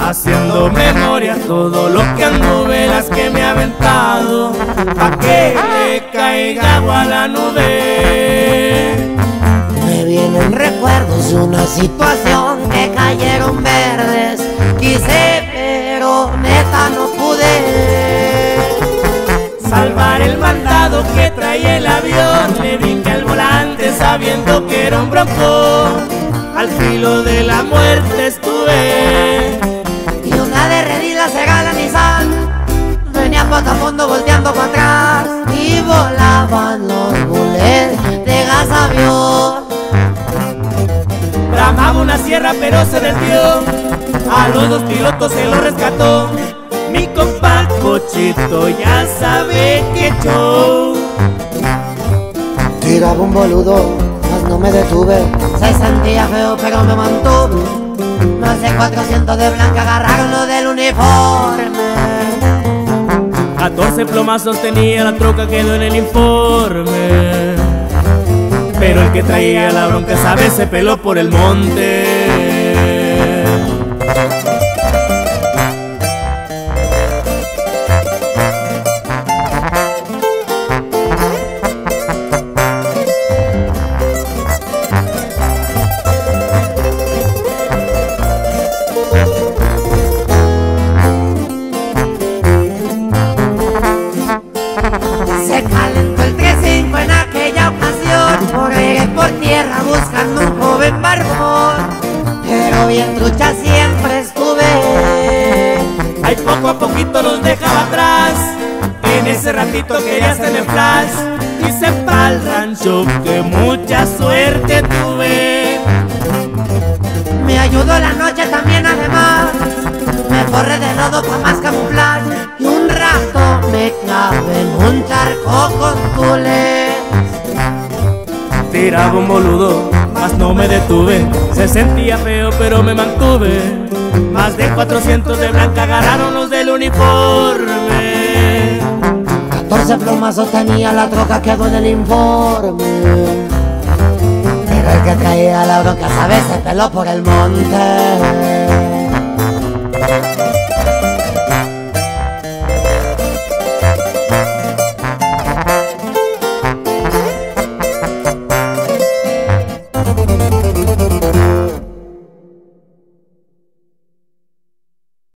Haciendo memoria todo lo que anduve, las que me ha aventado, pa' que le caiga agua a la nube. Recuerdos de una situación que cayeron verdes. Quise, pero neta no pude. Salvar el mandado que traía el avión, le brinqué al volante sabiendo que era un bronco. Al filo de la muerte estuve. Y una derredida se gana Nissan. Venía fondo volteando para atrás. Y volaban los sierra pero se desvió. A los dos pilotos se lo rescató. Mi compa Cochito ya sabe que show. Tiraba un boludo, mas no me detuve. Se sentía feo, pero me mantuve. Más de 400 de blanca agarraron lo del uniforme. 14 plomazos tenía la troca, quedó en el informe. Pero el que traía la bronca esa vez se peló por el monte. Se calentó el 3-5 en aquella ocasión. Correré por tierra buscando un joven barbón. Pero bien trucha siempre estuve. Ay, poco a poquito los dejaba atrás. En ese ratito quería hacer el flash. Y sepa el rancho que mucha suerte tuve. Me ayudó la noche también además. Me forré de lodo pa' más camuflaje. Y un rato me clavé en un charco con tules. Tiraba un boludo, mas no me detuve. Se sentía feo, pero me mantuve. Más de 400 de blanca agarraron los del uniforme. 14 plomazos tenía la troca quedó en el informe. Pero el que traía la bronca, ¿sabes? Se peló por el monte.